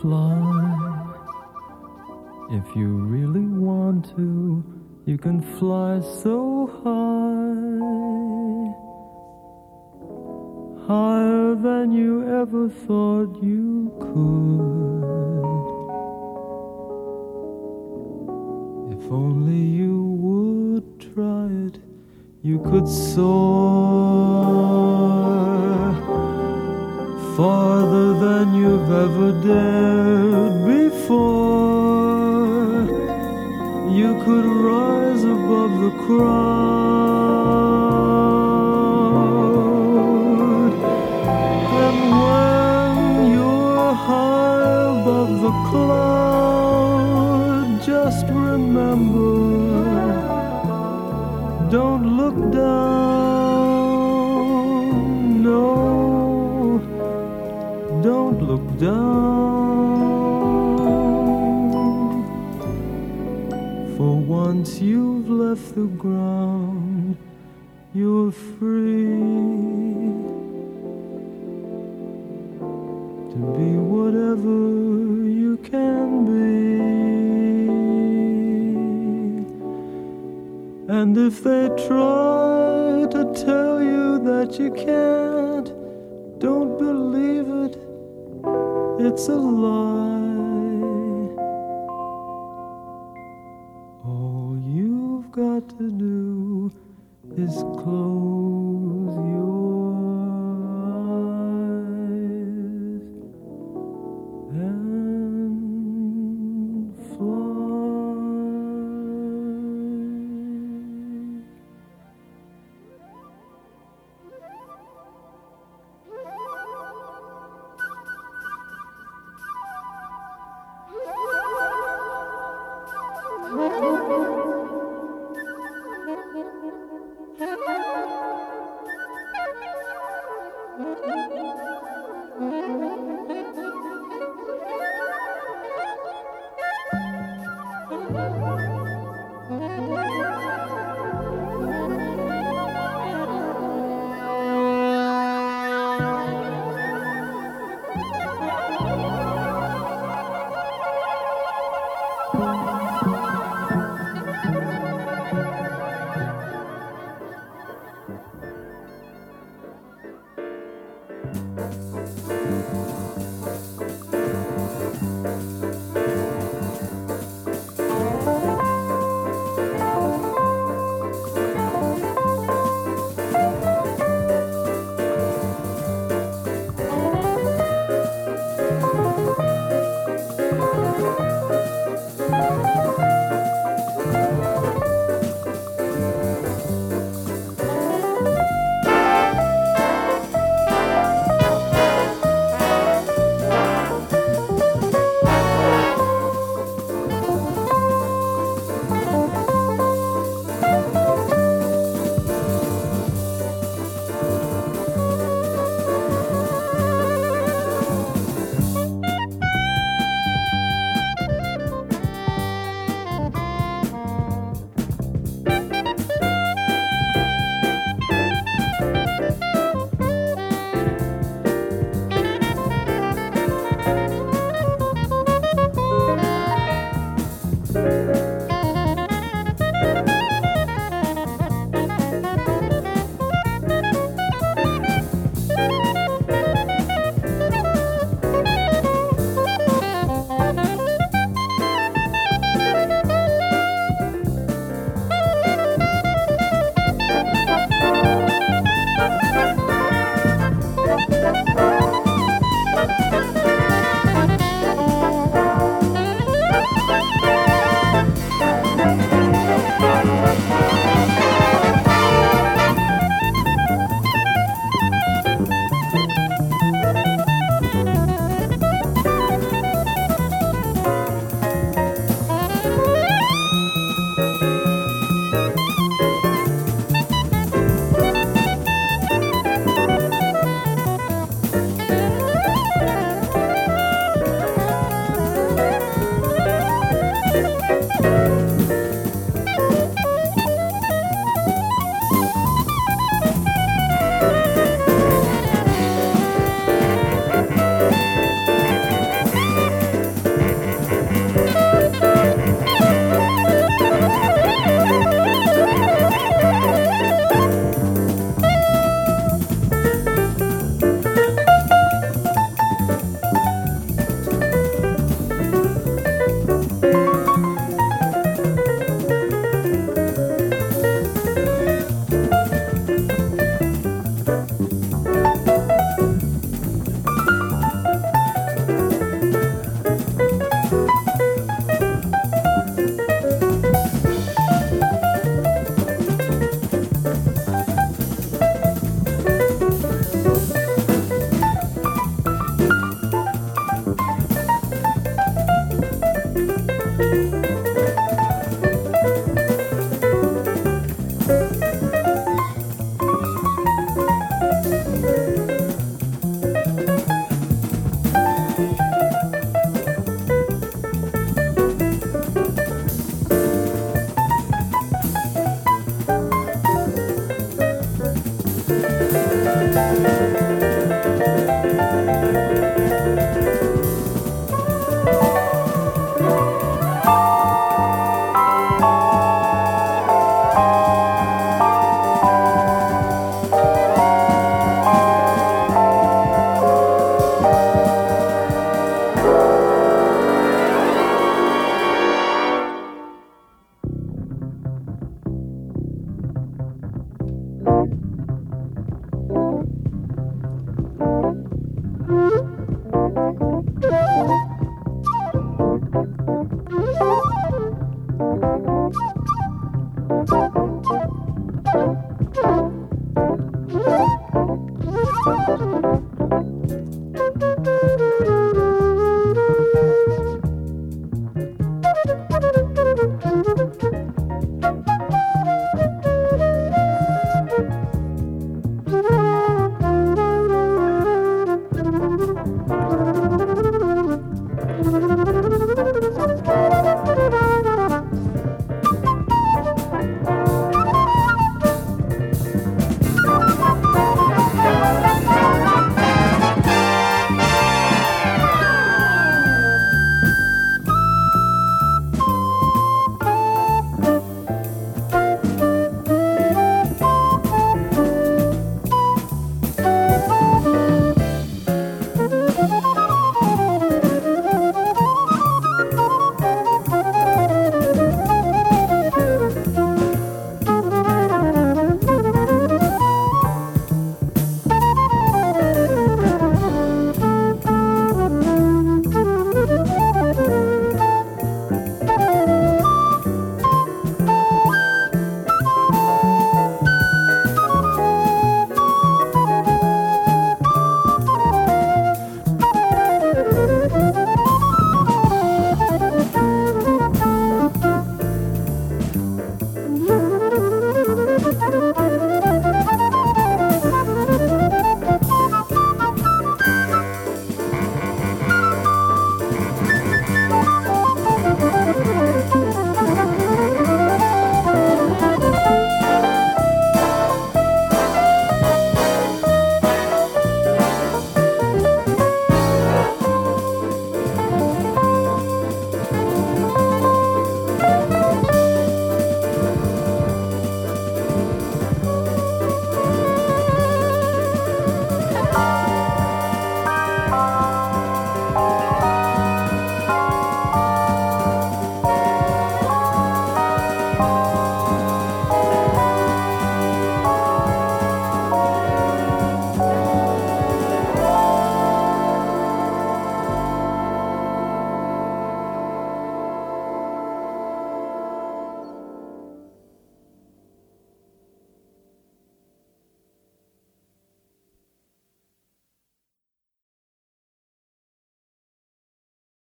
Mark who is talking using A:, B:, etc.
A: fly. If you really want to, you can fly so high. Higher than you ever thought you could. If only you would try it, you could soar you've ever dared before. You could rise above the crowd. Down. For once you've left the ground, you're free to be whatever you can be. And if they try to tell you that you can't, don't believe it, it's a lie. All you've got to do is close